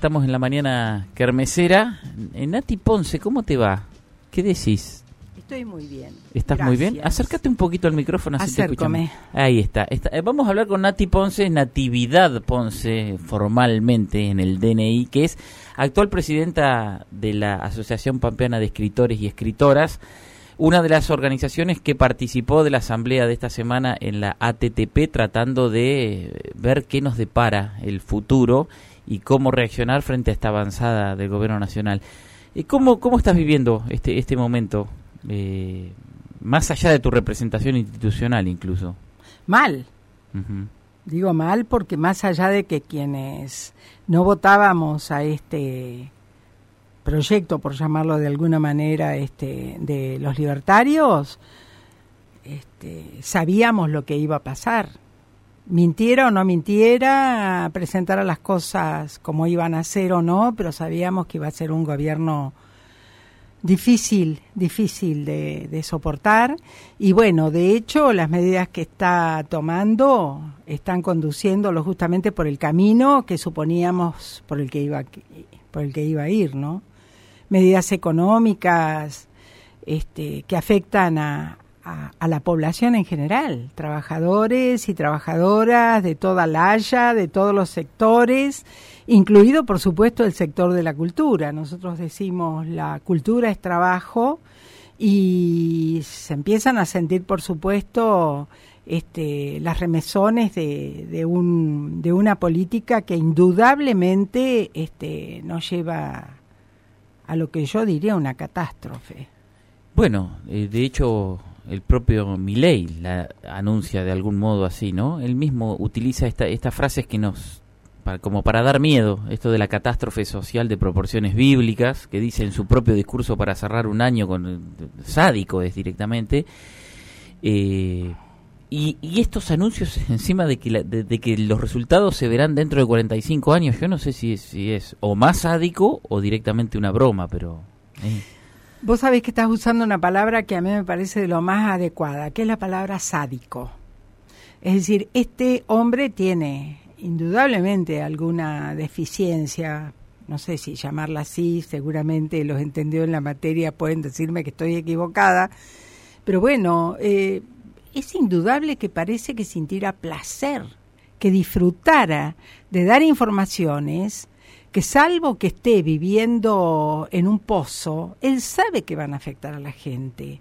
Estamos en la mañana kermesera. Eh, Nati Ponce, ¿cómo te va? ¿Qué decís? Estoy muy bien. ¿Estás muy bien? Acércate un poquito al micrófono así te escuchamos. Ahí está. está. Eh, vamos a hablar con Nati Ponce, Natividad Ponce, formalmente en el DNI, que es actual presidenta de la Asociación Pampeana de Escritores y Escritoras, una de las organizaciones que participó de la asamblea de esta semana en la ATTP tratando de ver qué nos depara el futuro y cómo reaccionar frente a esta avanzada del gobierno nacional. ¿Cómo, cómo estás viviendo este, este momento, eh, más allá de tu representación institucional incluso? Mal. Digo mal porque más allá de que quienes no votábamos a este proyecto, por llamarlo de alguna manera, este, de los libertarios, este, sabíamos lo que iba a pasar mintiera o no mintiera, presentara las cosas como iban a ser o no, pero sabíamos que iba a ser un gobierno difícil, difícil de, soportar. Y bueno, de hecho, las medidas que está tomando están conduciéndolo justamente por el camino que suponíamos por el que iba, por el que iba a ir, ¿no? Medidas económicas este, que afectan a, a, la población en general, trabajadores y trabajadoras de toda la Haya, de todos los sectores, incluido por supuesto el sector de la cultura. Nosotros decimos la cultura es trabajo y se empiezan a sentir por supuesto este, las remesones de, de, un, de una política que indudablemente este, nos lleva a lo que yo diría una catástrofe. Bueno, eh, de hecho el propio Milei la anuncia de algún modo así, ¿no? Él mismo utiliza esta, estas frases que nos como para dar miedo, esto de la catástrofe social de proporciones bíblicas, que dice en su propio discurso para cerrar un año con sádico es directamente, eh, y, y, estos anuncios encima de que, de, que los resultados se verán dentro de 45 años, yo no sé si es, si es o más sádico o directamente una broma, pero... Eh. Vos sabés que estás usando una palabra que a mí me parece de lo más adecuada, que es la palabra sádico. Es decir, este hombre tiene indudablemente alguna deficiencia, no sé si llamarla así, seguramente los entendió en la materia pueden decirme que estoy equivocada, pero bueno, eh, es indudable que parece que sintiera placer, que disfrutara de dar informaciones que salvo que esté viviendo en un pozo, él sabe que van a afectar a la gente.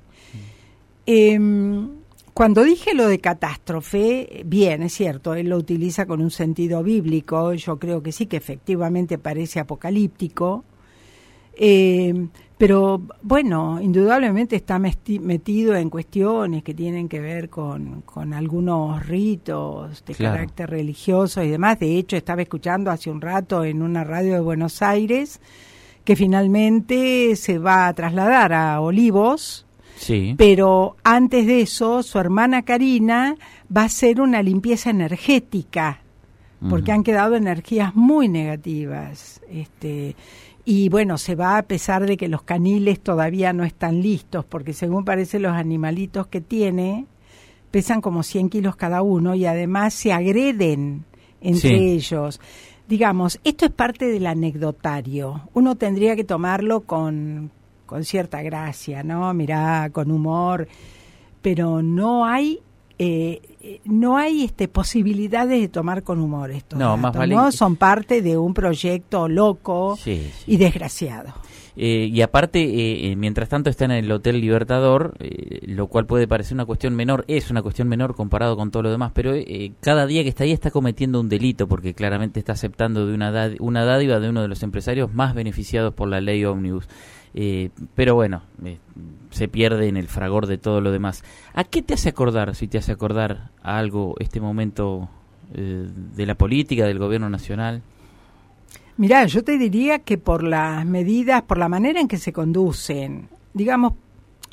Em, cuando dije lo de catástrofe, bien, es cierto, él lo utiliza con un sentido bíblico, yo creo que sí que efectivamente parece apocalíptico, eh, pero bueno, indudablemente está metido en cuestiones que tienen que ver con, algunos ritos de carácter religioso y demás. De hecho, estaba escuchando hace un rato en una radio de Buenos Aires que finalmente se va a trasladar a Olivos. Sí. Pero antes de eso, su hermana Karina va a hacer una limpieza energética, porque han quedado energías muy negativas. Este, y bueno, se va a pesar de que los caniles todavía no están listos, porque según parece los animalitos que tiene pesan como 100 kilos cada uno y además se agreden entre ellos. Digamos, esto es parte del anecdotario. Uno tendría que tomarlo con, con cierta gracia, ¿no? Mirá, con humor, pero no hay eh, no hay este posibilidades de tomar con humor esto. No, más vale... Son parte de un proyecto loco y desgraciado. Eh, y aparte, eh, mientras tanto está en el Hotel Libertador, lo cual puede parecer una cuestión menor, es una cuestión menor comparado con todo lo demás, pero cada día que está ahí está cometiendo un delito porque claramente está aceptando de una, una dádiva de uno de los empresarios más beneficiados por la ley Omnibus. pero bueno, se pierde en el fragor de todo lo demás. ¿A qué te hace acordar, si te hace acordar a algo este momento eh, de la política, del gobierno nacional? Mirá, yo te diría que por las medidas, por la manera en que se conducen, digamos,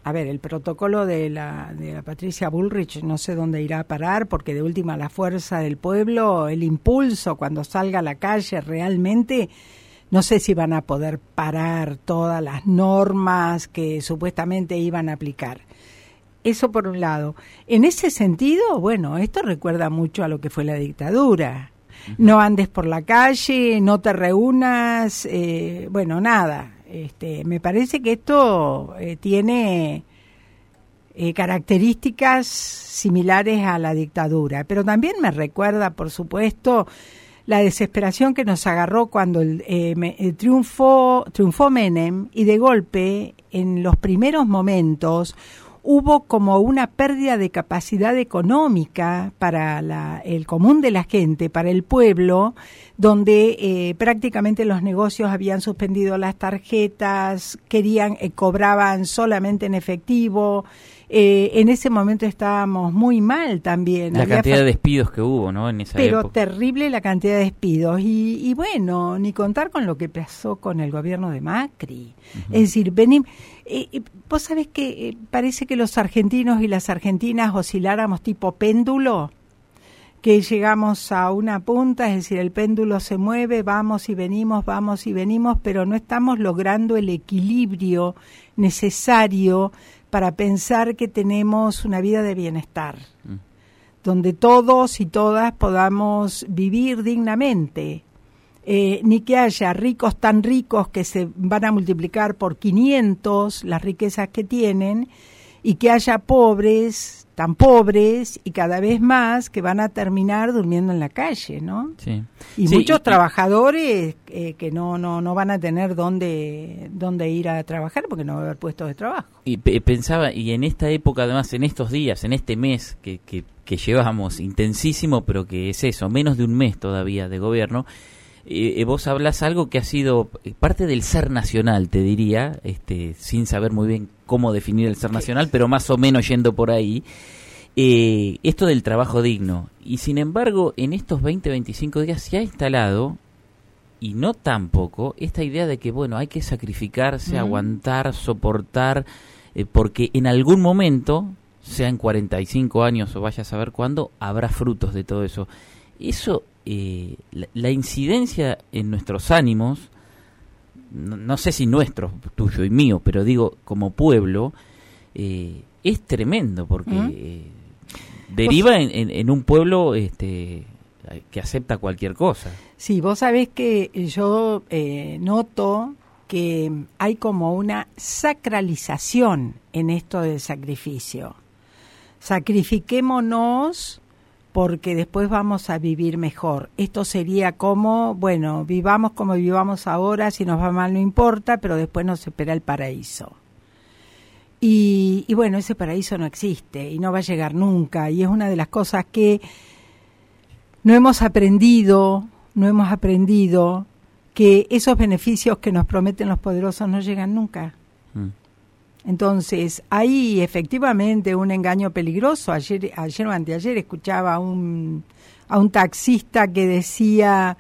a ver, el protocolo de la, de la Patricia Bullrich no sé dónde irá a parar, porque de última la fuerza del pueblo, el impulso cuando salga a la calle realmente no sé si van a poder parar todas las normas que supuestamente iban a aplicar. Eso por un lado. En ese sentido, bueno, esto recuerda mucho a lo que fue la dictadura. No andes por la calle, no te reúnas, eh, bueno, nada. Este, me parece que esto eh, tiene eh, características similares a la dictadura, pero también me recuerda, por supuesto, la desesperación que nos agarró cuando el, eh, triunfó, triunfó Menem y de golpe, en los primeros momentos, hubo como una pérdida de capacidad económica para el común de la gente, para el pueblo, donde eh, prácticamente los negocios habían suspendido las tarjetas, querían, eh, cobraban solamente en efectivo, eh, en ese momento estábamos muy mal también. La cantidad de despidos que hubo, ¿no? En esa pero terrible la cantidad de despidos. Y, bueno, ni contar con lo que pasó con el gobierno de Macri. Es decir, venimos... Eh, vos sabés que eh, parece que los argentinos y las argentinas osciláramos tipo péndulo que llegamos a una punta, es decir, el péndulo se mueve, vamos y venimos, vamos y venimos, pero no estamos logrando el equilibrio necesario para pensar que tenemos una vida de bienestar, mm. donde todos y todas podamos vivir dignamente, eh, ni que haya ricos tan ricos que se van a multiplicar por 500 las riquezas que tienen, y que haya pobres tan pobres y cada vez más que van a terminar durmiendo en la calle, ¿no? Sí. Y muchos trabajadores eh, que no, no, no van a tener dónde, dónde ir a trabajar porque no va a haber puestos de trabajo. Y pensaba, y en esta época, además, en estos días, en este mes que, que, que llevamos intensísimo, pero que es eso, menos de un mes todavía de gobierno, eh, eh, vos hablas algo que ha sido parte del ser nacional, te diría, este, sin saber muy bien cómo definir el ser nacional, pero más o menos yendo por ahí. Eh, esto del trabajo digno. Y sin embargo, en estos 20, 25 días se ha instalado, y no tampoco, esta idea de que, bueno, hay que sacrificarse, aguantar, soportar, porque en algún momento, sea en 45 años o vaya a saber cuándo, habrá frutos de todo eso. Eso eh, la, incidencia en nuestros ánimos, no, sé si nuestro, tuyo y mío, pero digo como pueblo, eh, es tremendo porque ¿Mm? eh, deriva pues en, un pueblo este, que acepta cualquier cosa. Sí, vos sabés que yo noto que hay como una sacralización en esto del sacrificio. Sacrifiquémonos porque después vamos a vivir mejor. Esto sería como, bueno, vivamos como vivamos ahora, si nos va mal no importa, pero después nos espera el paraíso. Y, bueno, ese paraíso no existe y no va a llegar nunca. Y es una de las cosas que no hemos aprendido, no hemos aprendido que esos beneficios que nos prometen los poderosos no llegan nunca. Mm. Entonces, hay efectivamente un engaño peligroso. Ayer, ayer o anteayer escuchaba a un, a un taxista que decía,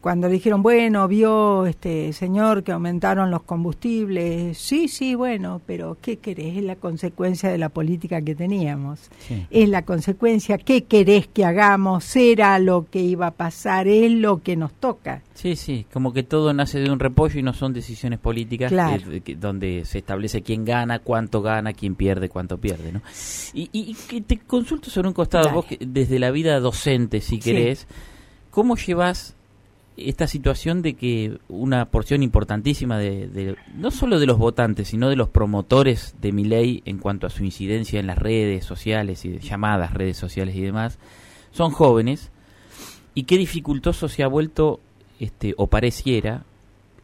cuando le dijeron, bueno, vio este señor que aumentaron los combustibles, sí, sí, bueno, pero ¿qué querés? Es la consecuencia de la política que teníamos. Es la consecuencia, ¿qué querés que hagamos? Era lo que iba a pasar, es lo que nos toca. Sí, sí, como que todo nace de un repollo y no son decisiones políticas donde se establece quién gana, cuánto gana, quién pierde, cuánto pierde, ¿no? Y, y, te consulto sobre un costado, vos desde la vida docente, si querés, ¿cómo llevas esta situación de que una porción importantísima de, no solo de los votantes, sino de los promotores de mi ley en cuanto a su incidencia en las redes sociales y llamadas redes sociales y demás, son jóvenes y qué dificultoso se ha vuelto, este, o pareciera,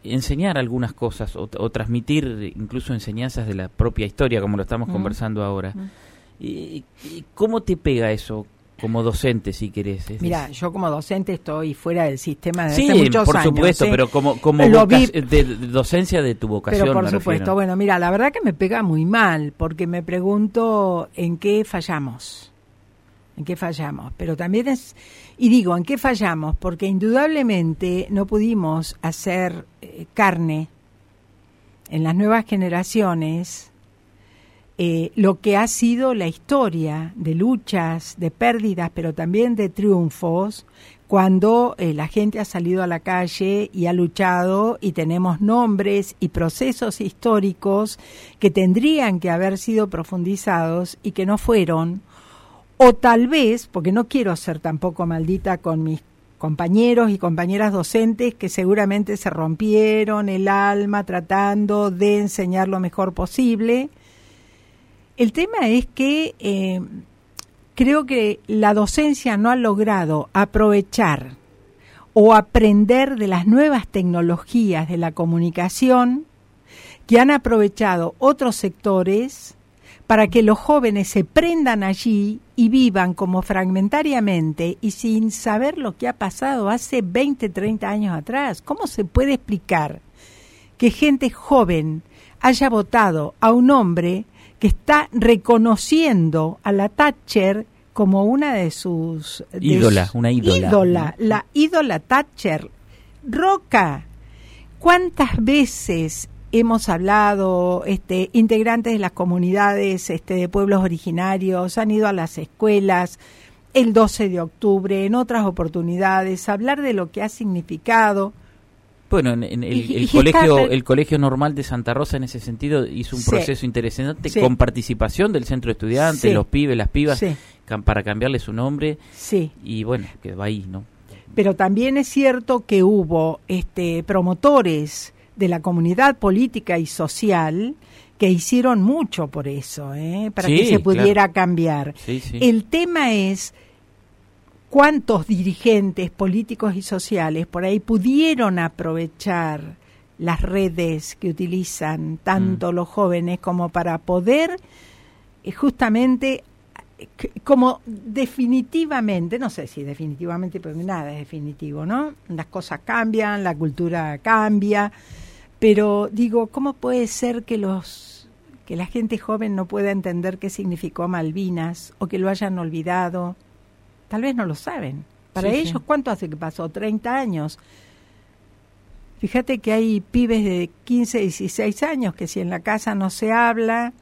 enseñar algunas cosas o, transmitir incluso enseñanzas de la propia historia, como lo estamos conversando ahora. ¿Y, ¿Cómo te pega eso? Como docente, si querés. Mira, yo como docente estoy fuera del sistema de hace muchos por supuesto, pero como, como de, docencia de tu vocación. Pero por supuesto, bueno, mira, la verdad que me pega muy mal, porque me pregunto en qué fallamos. ¿En qué fallamos? Pero también es, y digo, ¿en qué fallamos? Porque indudablemente no pudimos hacer eh, carne en las nuevas generaciones eh, lo que ha sido la historia de luchas, de pérdidas, pero también de triunfos, cuando eh, la gente ha salido a la calle y ha luchado y tenemos nombres y procesos históricos que tendrían que haber sido profundizados y que no fueron, o tal vez, porque no quiero ser tampoco maldita con mis compañeros y compañeras docentes que seguramente se rompieron el alma tratando de enseñar lo mejor posible. El tema es que eh, creo que la docencia no ha logrado aprovechar o aprender de las nuevas tecnologías de la comunicación que han aprovechado otros sectores para que los jóvenes se prendan allí y vivan como fragmentariamente y sin saber lo que ha pasado hace 20, 30 años atrás. ¿Cómo se puede explicar que gente joven haya votado a un hombre que está reconociendo a la Thatcher como una de sus... ídola, una ídola. Ídola, la ídola Thatcher. Roca, ¿cuántas veces hemos hablado, este, integrantes de las comunidades este, de pueblos originarios han ido a las escuelas el 12 de octubre, en otras oportunidades, hablar de lo que ha significado. Bueno, en, el, colegio, el colegio normal de Santa Rosa en ese sentido hizo un proceso interesante con participación del centro de estudiantes, los pibes, las pibas, para cambiarle su nombre. Sí. Y bueno, quedó ahí, ¿no? Pero también es cierto que hubo este, promotores de la comunidad política y social que hicieron mucho por eso, ¿eh? para que se pudiera cambiar. El tema es cuántos dirigentes políticos y sociales por ahí pudieron aprovechar las redes que utilizan tanto mm. los jóvenes como para poder eh, justamente como definitivamente, no sé si definitivamente, pero nada es definitivo, ¿no? Las cosas cambian, la cultura cambia, pero digo, ¿cómo puede ser que los que la gente joven no pueda entender qué significó Malvinas o que lo hayan olvidado? Tal vez no lo saben. Para ellos, ¿cuánto hace que pasó? 30 años. Fíjate que hay pibes de 15, 16 años que si en la casa no se habla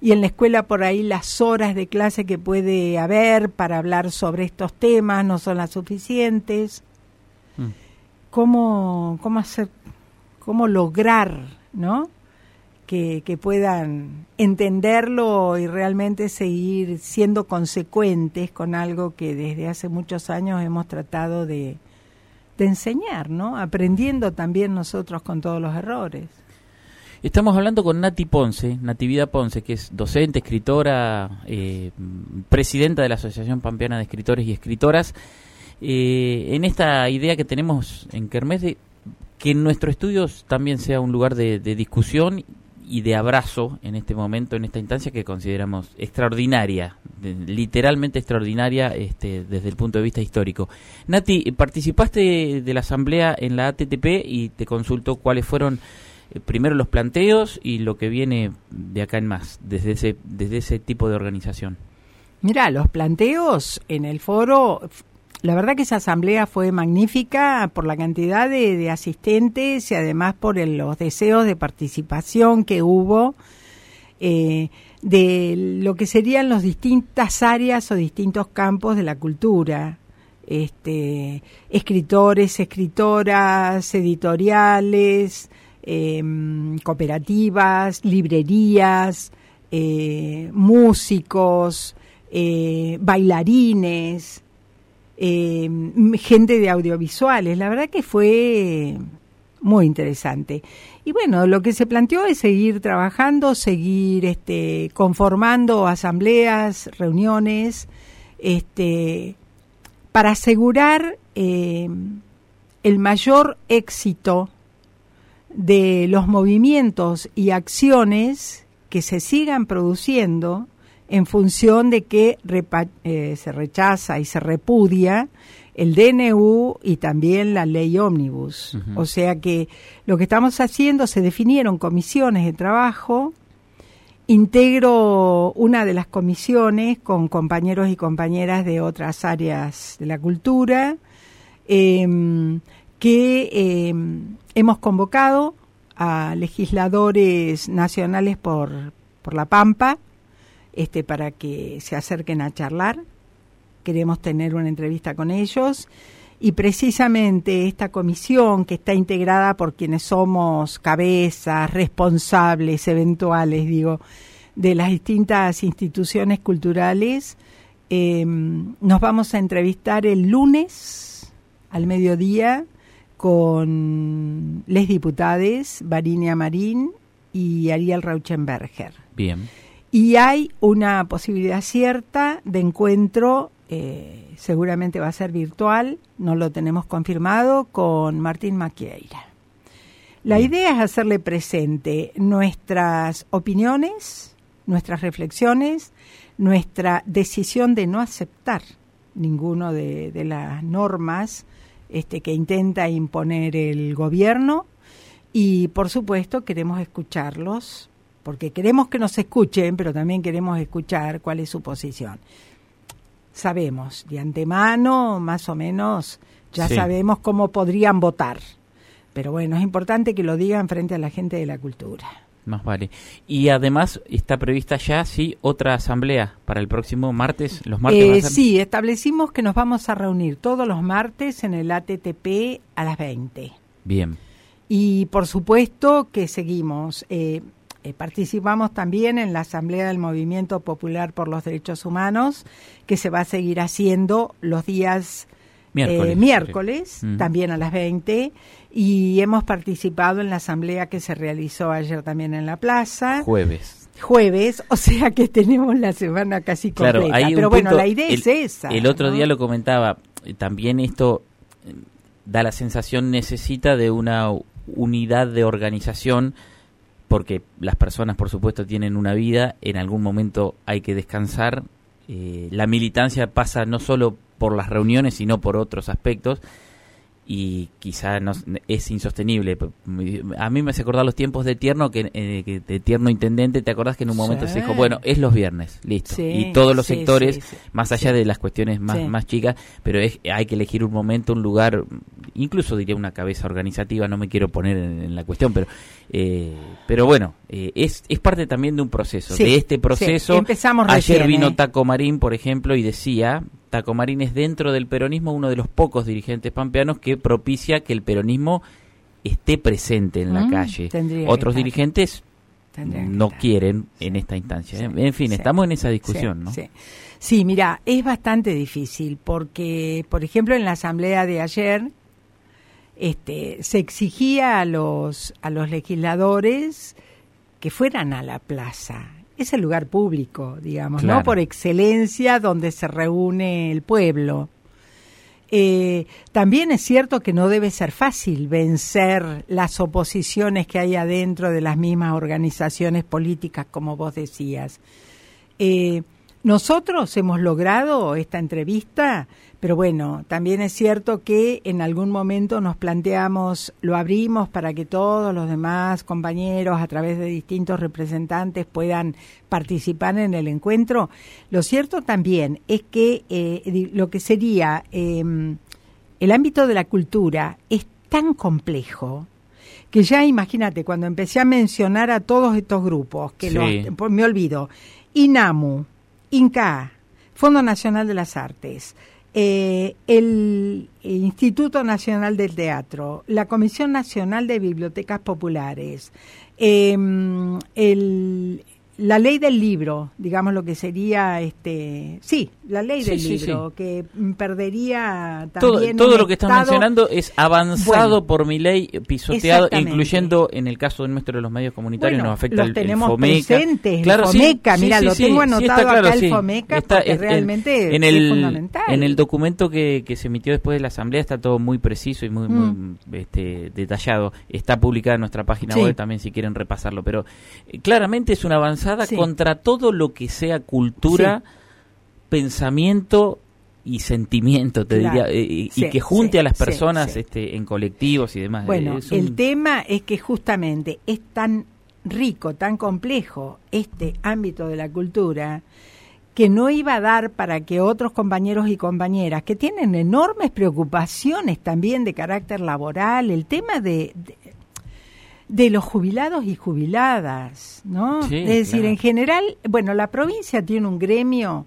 y en la escuela por ahí las horas de clase que puede haber para hablar sobre estos temas no son las suficientes. Mm. ¿Cómo, cómo hacer cómo lograr, ¿no? Que, puedan entenderlo y realmente seguir siendo consecuentes con algo que desde hace muchos años hemos tratado de, enseñar, ¿no? Aprendiendo también nosotros con todos los errores. Estamos hablando con Nati Ponce, Natividad Ponce, que es docente, escritora, eh, presidenta de la Asociación Pampeana de Escritores y Escritoras, eh, en esta idea que tenemos en Kermés de que nuestro estudio también sea un lugar de, discusión y de abrazo en este momento, en esta instancia que consideramos extraordinaria, literalmente extraordinaria este, desde el punto de vista histórico. Nati, participaste de la asamblea en la ATTP y te consulto cuáles fueron eh, primero los planteos y lo que viene de acá en más, desde ese, desde ese tipo de organización. Mira, los planteos en el foro la verdad que esa asamblea fue magnífica por la cantidad de, asistentes y además por los deseos de participación que hubo eh, de lo que serían las distintas áreas o distintos campos de la cultura. Este, escritores, escritoras, editoriales, em, cooperativas, librerías, eh, músicos, eh, bailarines, eh, gente de audiovisuales. La verdad que fue muy interesante. Y bueno, lo que se planteó es seguir trabajando, seguir este, conformando asambleas, reuniones, este, para asegurar eh, el mayor éxito de los movimientos y acciones que se sigan produciendo en función de que eh, se rechaza y se repudia el DNU y también la ley ómnibus. O sea que lo que estamos haciendo, se definieron comisiones de trabajo, integro una de las comisiones con compañeros y compañeras de otras áreas de la cultura, em, que em, hemos convocado a legisladores nacionales por, por La Pampa, este, para que se acerquen a charlar. Queremos tener una entrevista con ellos y precisamente esta comisión que está integrada por quienes somos cabezas, responsables eventuales, digo, de las distintas instituciones culturales, em, nos vamos a entrevistar el lunes al mediodía con les diputades Varinia Marín y Ariel Rauchenberger. Bien. Y hay una posibilidad cierta de encuentro, eh, seguramente va a ser virtual, no lo tenemos confirmado, con Martín Maquieira. La idea es hacerle presente nuestras opiniones, nuestras reflexiones, nuestra decisión de no aceptar ninguno de, las normas este, que intenta imponer el gobierno y por supuesto queremos escucharlos porque queremos que nos escuchen, pero también queremos escuchar cuál es su posición. Sabemos de antemano, más o menos, ya sabemos cómo podrían votar. Pero bueno, es importante que lo digan frente a la gente de la cultura. Más vale. Y además está prevista ya, sí, otra asamblea para el próximo martes. Los martes. Eh, sí, establecimos que nos vamos a reunir todos los martes en el ATTP a las 20. Bien. Y por supuesto que seguimos. Eh, eh, participamos también en la Asamblea del Movimiento Popular por los Derechos Humanos, que se va a seguir haciendo los días miércoles, eh, también a las 20, y hemos participado en la asamblea que se realizó ayer también en la plaza. Jueves. Jueves, o sea que tenemos la semana casi completa. Pero bueno, la idea es esa. El otro día lo comentaba, eh, también esto da la sensación necesita de una unidad de organización porque las personas, por supuesto, tienen una vida, en algún momento hay que descansar. Eh, la militancia pasa no solo por las reuniones, sino por otros aspectos y quizá no, es insostenible. A mí me hace acordar los tiempos de Tierno, que, eh, de Tierno Intendente, ¿te acordás que en un momento se dijo, bueno, es los viernes, listo? y todos los sectores, más allá de las cuestiones más, más chicas, pero es, hay que elegir un momento, un lugar, incluso diría una cabeza organizativa, no me quiero poner en, la cuestión, pero eh, pero bueno, eh, es, es parte también de un proceso. de este proceso, Empezamos ayer vino Taco Marín, por ejemplo, y decía, Taco Marín es dentro del peronismo uno de los pocos dirigentes pampeanos que propicia que el peronismo esté presente en la mm, calle. Otros dirigentes no quieren en esta instancia. en fin, estamos en esa discusión, ¿no? Sí, mira, es bastante difícil porque, por ejemplo, en la asamblea de ayer este, se exigía a los, a los legisladores que fueran a la plaza es el lugar público, digamos, ¿no? Por excelencia donde se reúne el pueblo. Eh, también es cierto que no debe ser fácil vencer las oposiciones que hay adentro de las mismas organizaciones políticas, como vos decías. Eh, nosotros hemos logrado esta entrevista pero bueno, también es cierto que en algún momento nos planteamos, lo abrimos para que todos los demás compañeros a través de distintos representantes puedan participar en el encuentro. Lo cierto también es que eh, lo que sería em, el ámbito de la cultura es tan complejo que ya imagínate, cuando empecé a mencionar a todos estos grupos, que me olvido, INAMU, INCA, Fondo Nacional de las Artes, eh, el Instituto Nacional del Teatro, la Comisión Nacional de Bibliotecas Populares, em, el, la ley del libro, digamos lo que sería, este, sí, la ley del libro, que perdería también todo, todo lo que estás mencionando es avanzado por mi ley, pisoteado, incluyendo en el caso de nuestro de los medios comunitarios nos afecta el, tenemos FOMECA. Presentes, claro, el FOMECA, mira, lo tengo anotado acá el FOMECA porque realmente en el, fundamental. En el documento que, que se emitió después de la asamblea está todo muy preciso y muy, muy mm. este, detallado. Está publicada en nuestra página web también si quieren repasarlo, pero eh, claramente es un avanzado contra todo lo que sea cultura, pensamiento y sentimiento, te diría, eh, y que junte a las personas este, en colectivos y demás. Bueno, el tema es que justamente es tan rico, tan complejo este ámbito de la cultura, que no iba a dar para que otros compañeros y compañeras que tienen enormes preocupaciones también de carácter laboral, el tema de de los jubilados y jubiladas, ¿no? es decir, en general, bueno, la provincia tiene un gremio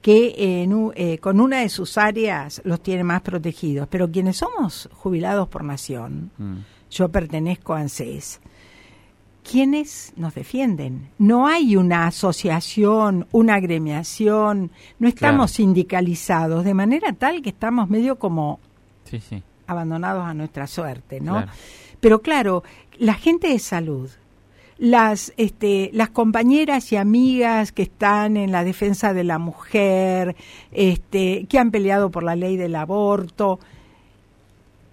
que eh, con una de sus áreas los tiene más protegidos, pero quienes somos jubilados por nación, mm. yo pertenezco a ANSES, ¿quiénes nos defienden? No hay una asociación, una agremiación, no estamos sindicalizados, de manera tal que estamos medio como abandonados a nuestra suerte, ¿no? Pero claro, la gente de salud, las, este, las compañeras y amigas que están en la defensa de la mujer, este, que han peleado por la ley del aborto,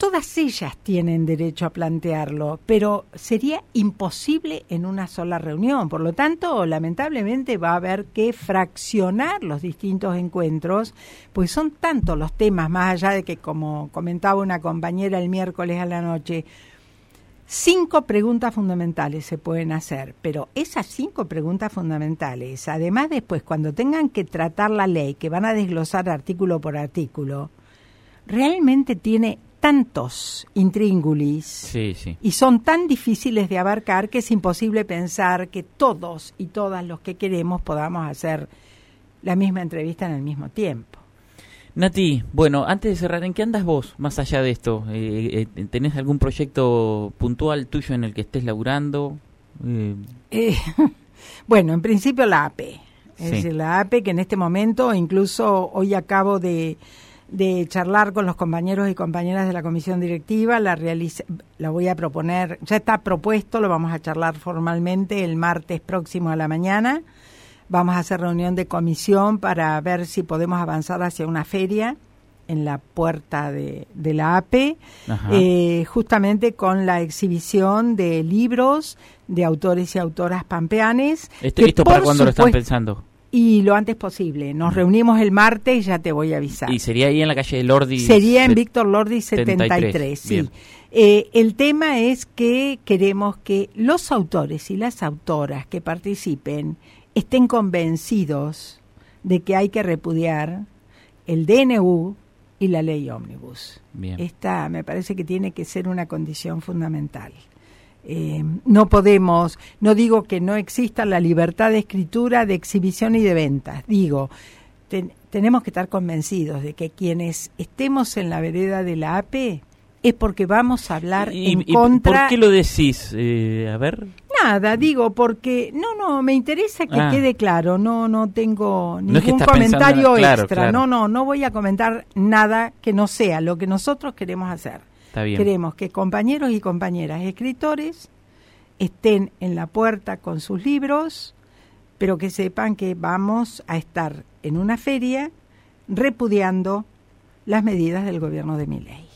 todas ellas tienen derecho a plantearlo, pero sería imposible en una sola reunión. Por lo tanto, lamentablemente va a haber que fraccionar los distintos encuentros, pues son tantos los temas, más allá de que, como comentaba una compañera el miércoles a la noche, Cinco preguntas fundamentales se pueden hacer, pero esas cinco preguntas fundamentales, además después cuando tengan que tratar la ley, que van a desglosar artículo por artículo, realmente tiene tantos intríngulis y son tan difíciles de abarcar que es imposible pensar que todos y todas los que queremos podamos hacer la misma entrevista en el mismo tiempo. Nati, bueno, antes de cerrar, ¿en qué andas vos más allá de esto? Eh, eh, ¿Tenés algún proyecto puntual tuyo en el que estés laburando? Eh. bueno, en principio la AP. Es decir, la AP que en este momento, incluso hoy acabo de, de charlar con los compañeros y compañeras de la comisión directiva, la, la voy a proponer, ya está propuesto, lo vamos a charlar formalmente el martes próximo a la mañana Vamos a hacer reunión de comisión para ver si podemos avanzar hacia una feria en la puerta de, la APE, eh, justamente con la exhibición de libros de autores y autoras pampeanes. ¿Esto, para cuándo lo están pensando? Y lo antes posible. Nos reunimos el martes y ya te voy a avisar. ¿Y sería ahí en la calle Lordi? Sería en Víctor Lordi 73, sí. Eh, el tema es que queremos que los autores y las autoras que participen estén convencidos de que hay que repudiar el DNU y la ley ómnibus. Esta me parece que tiene que ser una condición fundamental. Eh, no podemos, no digo que no exista la libertad de escritura, de exhibición y de ventas, digo, tenemos que estar convencidos de que quienes estemos en la vereda de la APE es porque vamos a hablar en contra. ¿Por qué lo decís? Eh, a ver. Nada, digo porque no, no, me interesa que ah. quede claro. No, no tengo ningún comentario extra. No, no, no voy a comentar nada que no sea lo que nosotros queremos hacer. Queremos que compañeros y compañeras escritores estén en la puerta con sus libros, pero que sepan que vamos a estar en una feria repudiando las medidas del gobierno de mi ley.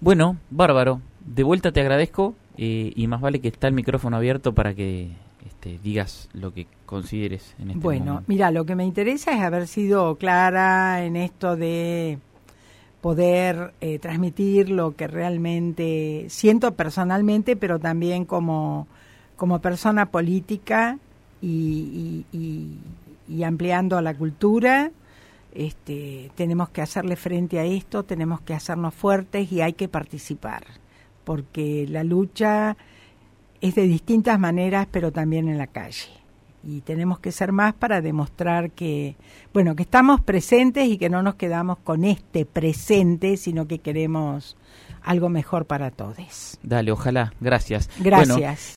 Bueno, bárbaro. De vuelta te agradezco eh, y más vale que está el micrófono abierto para que este, digas lo que consideres en este bueno, mira, lo que me interesa es haber sido clara en esto de poder eh, transmitir lo que realmente siento personalmente, pero también como, como persona política y, y ampliando a la cultura. Este, tenemos que hacerle frente a esto, tenemos que hacernos fuertes y hay que participar, porque la lucha es de distintas maneras, pero también en la calle. Y tenemos que ser más para demostrar que, bueno, que estamos presentes y que no nos quedamos con este presente, sino que queremos algo mejor para todos. Dale, ojalá. Gracias. Gracias.